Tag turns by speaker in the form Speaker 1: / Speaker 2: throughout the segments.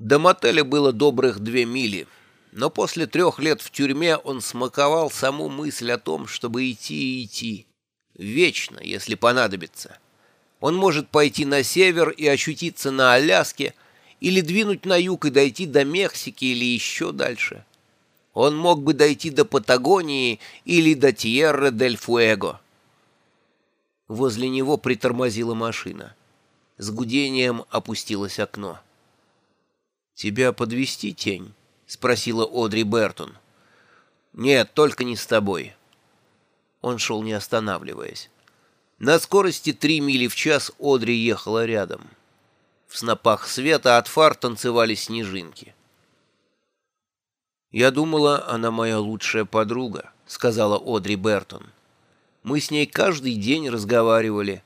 Speaker 1: До мотеля было добрых две мили, но после трех лет в тюрьме он смаковал саму мысль о том, чтобы идти и идти. Вечно, если понадобится. Он может пойти на север и очутиться на Аляске, или двинуть на юг и дойти до Мексики или еще дальше. Он мог бы дойти до Патагонии или до Тьерра-дель-Фуэго. Возле него притормозила машина. С гудением опустилось окно. «Тебя подвести тень?» — спросила Одри Бертон. «Нет, только не с тобой». Он шел не останавливаясь. На скорости три мили в час Одри ехала рядом. В снопах света от фар танцевали снежинки. «Я думала, она моя лучшая подруга», — сказала Одри Бертон. «Мы с ней каждый день разговаривали.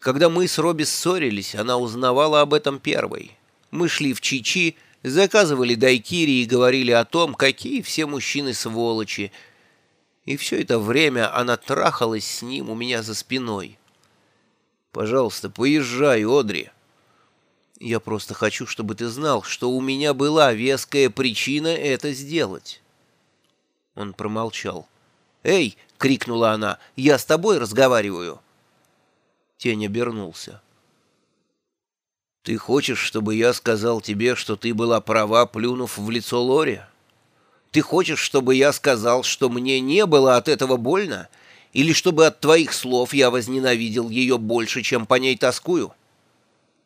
Speaker 1: Когда мы с Робби ссорились, она узнавала об этом первой. Мы шли в Чичи, заказывали дайкири и говорили о том, какие все мужчины сволочи. И все это время она трахалась с ним у меня за спиной. «Пожалуйста, поезжай, Одри». «Я просто хочу, чтобы ты знал, что у меня была веская причина это сделать». Он промолчал. «Эй!» — крикнула она. «Я с тобой разговариваю!» Тень обернулся. «Ты хочешь, чтобы я сказал тебе, что ты была права, плюнув в лицо Лори? Ты хочешь, чтобы я сказал, что мне не было от этого больно? Или чтобы от твоих слов я возненавидел ее больше, чем по ней тоскую?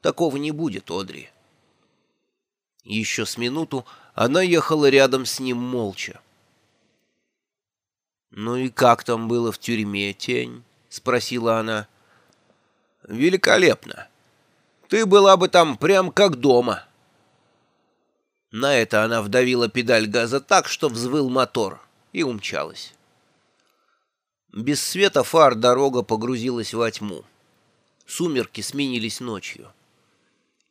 Speaker 1: Такого не будет, Одри». Еще с минуту она ехала рядом с ним молча. «Ну и как там было в тюрьме, тень?» — спросила она. «Великолепно!» Ты была бы там прям как дома. На это она вдавила педаль газа так, что взвыл мотор, и умчалась. Без света фар дорога погрузилась во тьму. Сумерки сменились ночью.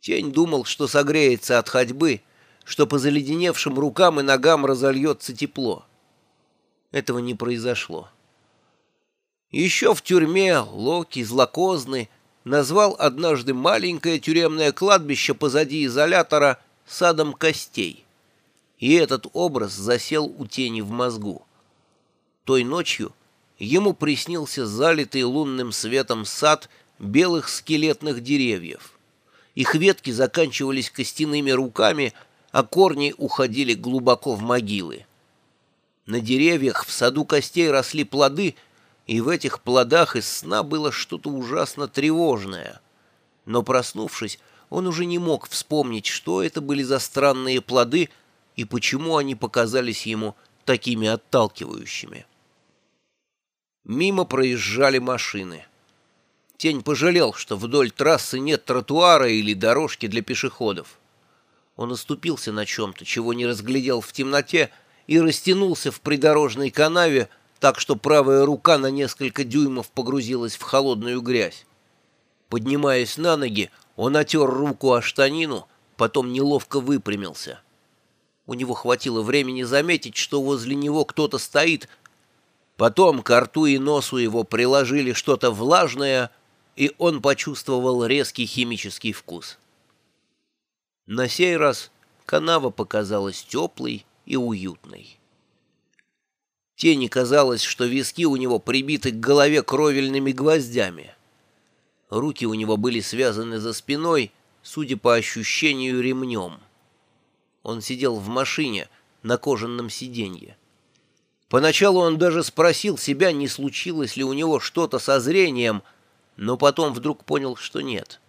Speaker 1: Тень думал, что согреется от ходьбы, что по заледеневшим рукам и ногам разольется тепло. Этого не произошло. Еще в тюрьме Локи, злокозный, назвал однажды маленькое тюремное кладбище позади изолятора садом костей. И этот образ засел у тени в мозгу. Той ночью ему приснился залитый лунным светом сад белых скелетных деревьев. Их ветки заканчивались костяными руками, а корни уходили глубоко в могилы. На деревьях в саду костей росли плоды — и в этих плодах из сна было что-то ужасно тревожное. Но, проснувшись, он уже не мог вспомнить, что это были за странные плоды и почему они показались ему такими отталкивающими. Мимо проезжали машины. Тень пожалел, что вдоль трассы нет тротуара или дорожки для пешеходов. Он оступился на чем-то, чего не разглядел в темноте, и растянулся в придорожной канаве, так что правая рука на несколько дюймов погрузилась в холодную грязь. Поднимаясь на ноги, он отер руку о штанину, потом неловко выпрямился. У него хватило времени заметить, что возле него кто-то стоит. Потом к рту и носу его приложили что-то влажное, и он почувствовал резкий химический вкус. На сей раз канава показалась теплой и уютной. Тени казалось, что виски у него прибиты к голове кровельными гвоздями. Руки у него были связаны за спиной, судя по ощущению, ремнем. Он сидел в машине на кожаном сиденье. Поначалу он даже спросил себя, не случилось ли у него что-то со зрением, но потом вдруг понял, что нет,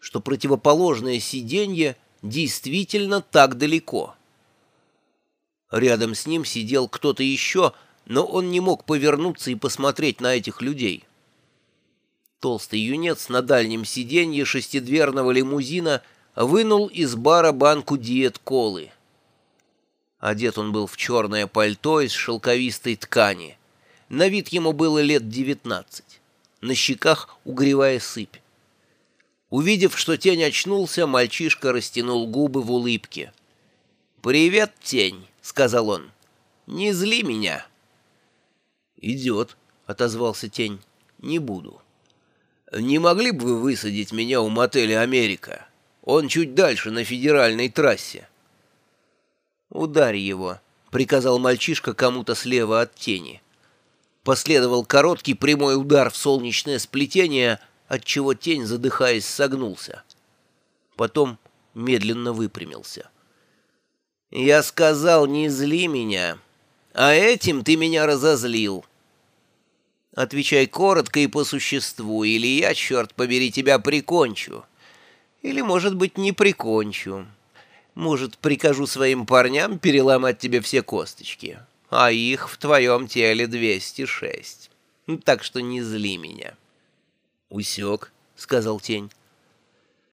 Speaker 1: что противоположное сиденье действительно так далеко. Рядом с ним сидел кто-то еще, но он не мог повернуться и посмотреть на этих людей. Толстый юнец на дальнем сиденье шестидверного лимузина вынул из бара банку диет-колы. Одет он был в черное пальто из шелковистой ткани. На вид ему было лет девятнадцать. На щеках угревая сыпь. Увидев, что тень очнулся, мальчишка растянул губы в улыбке. «Привет, тень», — сказал он. «Не зли меня». «Идет», — отозвался тень. «Не буду». «Не могли бы вы высадить меня у мотеля «Америка»?» Он чуть дальше, на федеральной трассе».
Speaker 2: «Ударь его», — приказал мальчишка кому-то слева от тени. Последовал короткий прямой удар в солнечное сплетение, отчего тень, задыхаясь, согнулся. Потом медленно выпрямился. «Я сказал, не зли меня, а этим ты меня разозлил. Отвечай коротко и по существу, или я, черт побери, тебя прикончу. Или, может быть, не прикончу. Может, прикажу своим парням переломать тебе все косточки, а их в твоем теле 206. Так что не зли меня».
Speaker 1: «Усек», — сказал тень.